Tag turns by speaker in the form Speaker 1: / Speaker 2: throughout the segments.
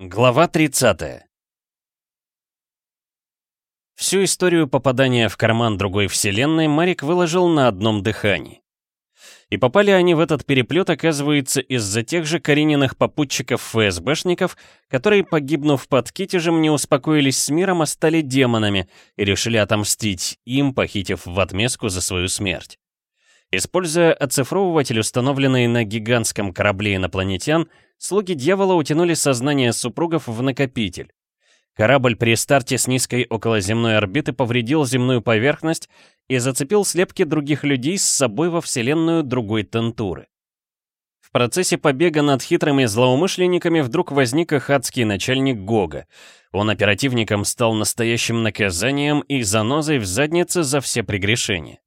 Speaker 1: Глава 30 Всю историю попадания в карман другой вселенной Марик выложил на одном дыхании. И попали они в этот переплет, оказывается, из-за тех же Карининых попутчиков-ФСБшников, которые, погибнув под Китежем, не успокоились с миром, а стали демонами и решили отомстить им, похитив в отместку за свою смерть. Используя оцифровыватель, установленный на гигантском корабле инопланетян, слуги дьявола утянули сознание супругов в накопитель. Корабль при старте с низкой околоземной орбиты повредил земную поверхность и зацепил слепки других людей с собой во вселенную другой тентуры. В процессе побега над хитрыми злоумышленниками вдруг возник их начальник Гога. Он оперативником стал настоящим наказанием и занозой в заднице за все прегрешения.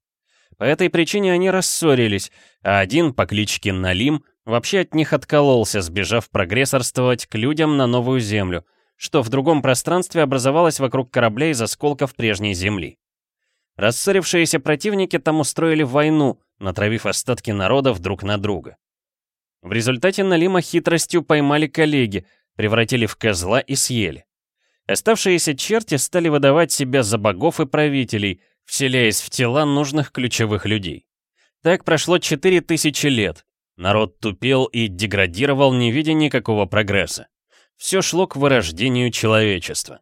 Speaker 1: По этой причине они рассорились, а один по кличке Налим вообще от них откололся, сбежав прогрессорствовать к людям на новую землю, что в другом пространстве образовалось вокруг корабля из осколков прежней земли. Рассорившиеся противники там устроили войну, натравив остатки народов друг на друга. В результате Налима хитростью поймали коллеги, превратили в козла и съели. Оставшиеся черти стали выдавать себя за богов и правителей, вселяясь в тела нужных ключевых людей. Так прошло 4000 лет. Народ тупел и деградировал, не видя никакого прогресса. Все шло к вырождению человечества.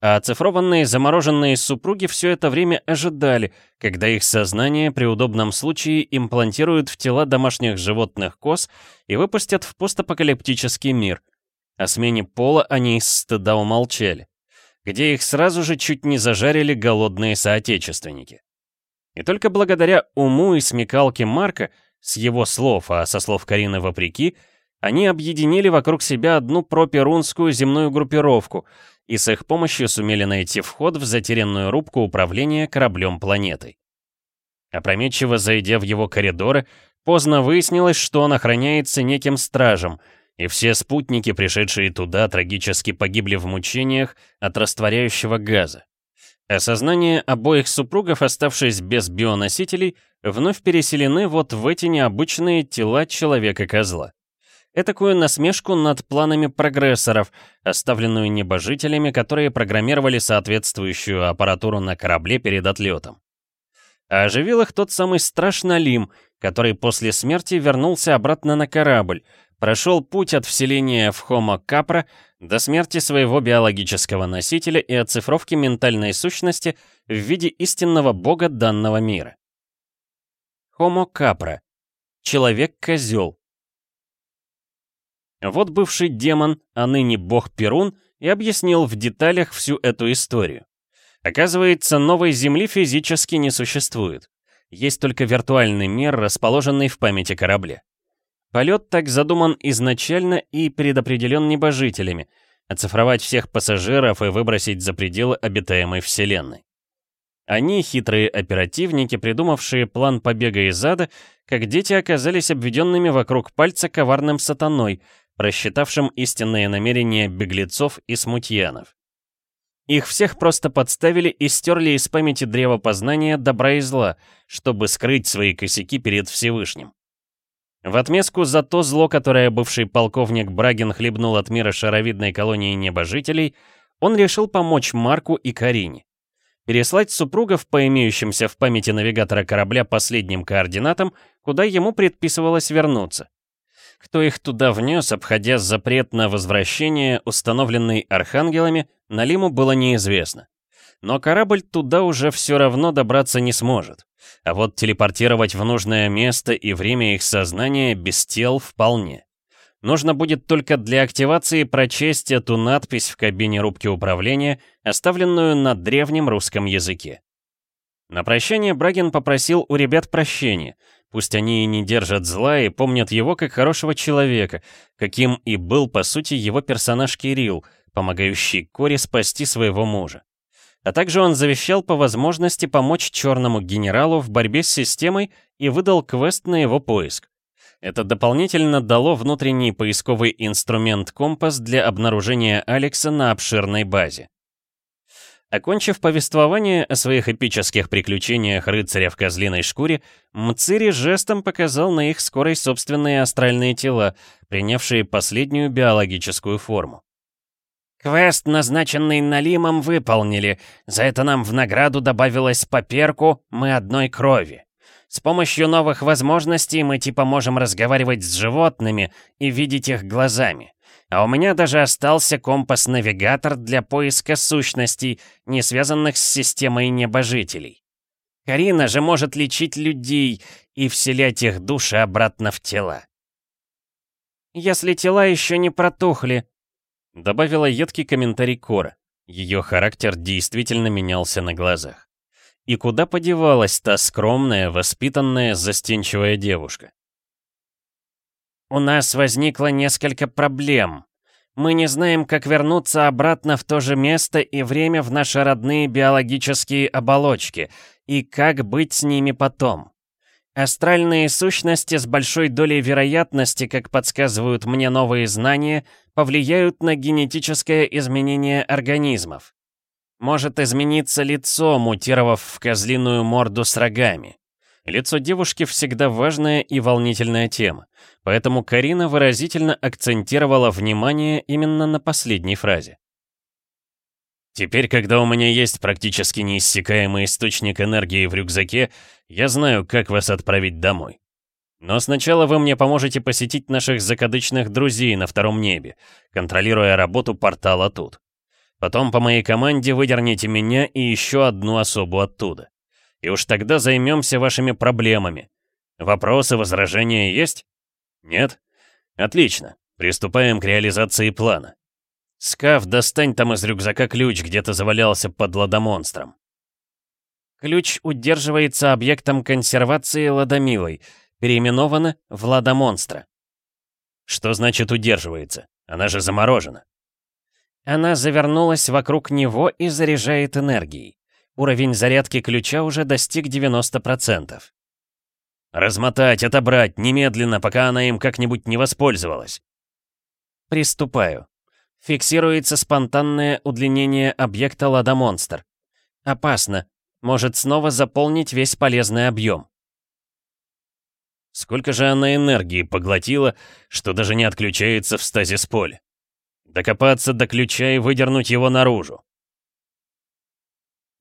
Speaker 1: А оцифрованные замороженные супруги все это время ожидали, когда их сознание при удобном случае имплантируют в тела домашних животных коз и выпустят в постапокалиптический мир. О смене пола они из стыда умолчали где их сразу же чуть не зажарили голодные соотечественники. И только благодаря уму и смекалке Марка, с его слов, а со слов Карины вопреки, они объединили вокруг себя одну проперунскую земную группировку и с их помощью сумели найти вход в затерянную рубку управления кораблем-планетой. Опрометчиво зайдя в его коридоры, поздно выяснилось, что он охраняется неким стражем — и все спутники, пришедшие туда, трагически погибли в мучениях от растворяющего газа. Осознание обоих супругов, оставшись без бионосителей, вновь переселены вот в эти необычные тела человека-козла. Этакую насмешку над планами прогрессоров, оставленную небожителями, которые программировали соответствующую аппаратуру на корабле перед отлетом. А оживил их тот самый страж Налим, который после смерти вернулся обратно на корабль, прошел путь от вселения в Homo Capra до смерти своего биологического носителя и оцифровки ментальной сущности в виде истинного бога данного мира. Homo Capra. Человек-козел. Вот бывший демон, а ныне бог Перун, и объяснил в деталях всю эту историю. Оказывается, новой Земли физически не существует. Есть только виртуальный мир, расположенный в памяти корабля. Полет так задуман изначально и предопределен небожителями — оцифровать всех пассажиров и выбросить за пределы обитаемой Вселенной. Они, хитрые оперативники, придумавшие план побега из ада, как дети оказались обведенными вокруг пальца коварным сатаной, просчитавшим истинные намерения беглецов и смутьянов. Их всех просто подставили и стерли из памяти древа познания добра и зла, чтобы скрыть свои косяки перед Всевышним. В отместку за то зло, которое бывший полковник Брагин хлебнул от мира шаровидной колонии небожителей, он решил помочь Марку и Карине. Переслать супругов по имеющимся в памяти навигатора корабля последним координатам, куда ему предписывалось вернуться. Кто их туда внес, обходя запрет на возвращение, установленный архангелами, Налиму было неизвестно. Но корабль туда уже все равно добраться не сможет. А вот телепортировать в нужное место и время их сознания без тел вполне. Нужно будет только для активации прочесть эту надпись в кабине рубки управления, оставленную на древнем русском языке. На прощание Брагин попросил у ребят прощения. Пусть они и не держат зла и помнят его как хорошего человека, каким и был, по сути, его персонаж Кирилл, помогающий Коре спасти своего мужа. А также он завещал по возможности помочь черному генералу в борьбе с системой и выдал квест на его поиск. Это дополнительно дало внутренний поисковый инструмент «Компас» для обнаружения Алекса на обширной базе. Окончив повествование о своих эпических приключениях рыцаря в козлиной шкуре, Мцири жестом показал на их скорой собственные астральные тела, принявшие последнюю биологическую форму. «Квест, назначенный Налимом, выполнили. За это нам в награду добавилось по перку «Мы одной крови». С помощью новых возможностей мы типа можем разговаривать с животными и видеть их глазами. А у меня даже остался компас-навигатор для поиска сущностей, не связанных с системой небожителей. Карина же может лечить людей и вселять их души обратно в тела. «Если тела еще не протухли», — добавила едкий комментарий Кора. Ее характер действительно менялся на глазах. И куда подевалась та скромная, воспитанная, застенчивая девушка? У нас возникло несколько проблем. Мы не знаем, как вернуться обратно в то же место и время в наши родные биологические оболочки, и как быть с ними потом. Астральные сущности с большой долей вероятности, как подсказывают мне новые знания, повлияют на генетическое изменение организмов. Может измениться лицо, мутировав в козлиную морду с рогами. Лицо девушки всегда важная и волнительная тема, поэтому Карина выразительно акцентировала внимание именно на последней фразе. Теперь, когда у меня есть практически неиссякаемый источник энергии в рюкзаке, я знаю, как вас отправить домой. Но сначала вы мне поможете посетить наших закадычных друзей на втором небе, контролируя работу портала тут. Потом по моей команде выдерните меня и еще одну особу оттуда и уж тогда займемся вашими проблемами. Вопросы, возражения есть? Нет? Отлично. Приступаем к реализации плана. Скаф, достань там из рюкзака ключ, где-то завалялся под ладомонстром. Ключ удерживается объектом консервации ладомилой, переименовано в ладомонстра. Что значит удерживается? Она же заморожена. Она завернулась вокруг него и заряжает энергией. Уровень зарядки ключа уже достиг 90%. «Размотать, отобрать, немедленно, пока она им как-нибудь не воспользовалась». «Приступаю. Фиксируется спонтанное удлинение объекта Лада-монстр. Опасно. Может снова заполнить весь полезный объем».
Speaker 2: Сколько же она энергии поглотила, что даже не отключается в стазис поле. Докопаться до ключа и выдернуть его наружу.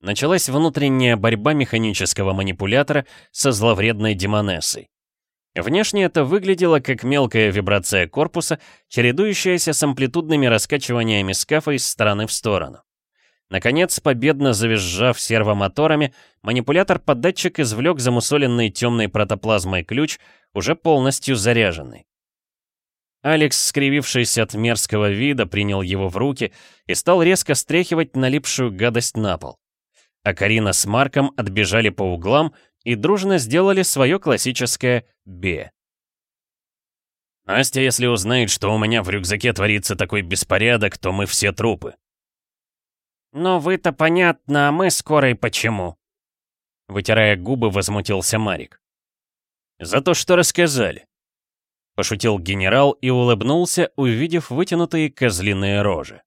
Speaker 1: Началась внутренняя борьба механического манипулятора со зловредной демонессой. Внешне это выглядело как мелкая вибрация корпуса, чередующаяся с амплитудными раскачиваниями скафа из стороны в сторону. Наконец, победно завизжав сервомоторами, манипулятор-поддатчик извлек замусоленный темной протоплазмой ключ, уже полностью заряженный. Алекс, скривившийся от мерзкого вида, принял его в руки и стал резко стряхивать налипшую гадость на пол а Карина с Марком отбежали по углам и дружно сделали свое классическое «бе».
Speaker 2: «Настя, если узнает, что у меня в рюкзаке творится такой беспорядок, то мы все трупы».
Speaker 1: «Но вы-то понятно, а мы скорой почему?» Вытирая губы, возмутился Марик.
Speaker 2: «За то, что рассказали», — пошутил генерал и улыбнулся, увидев вытянутые козлиные рожи.